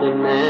Amen.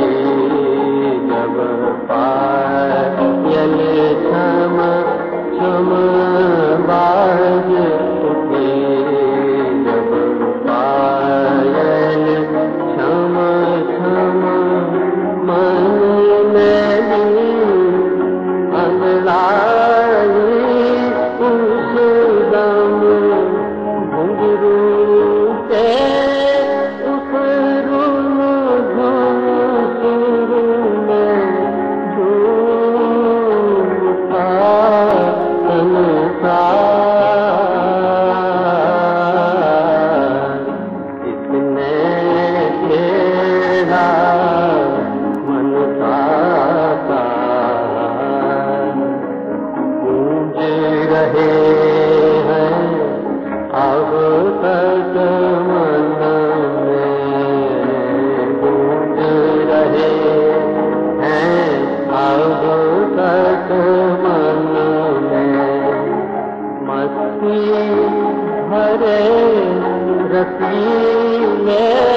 रसीले नगमे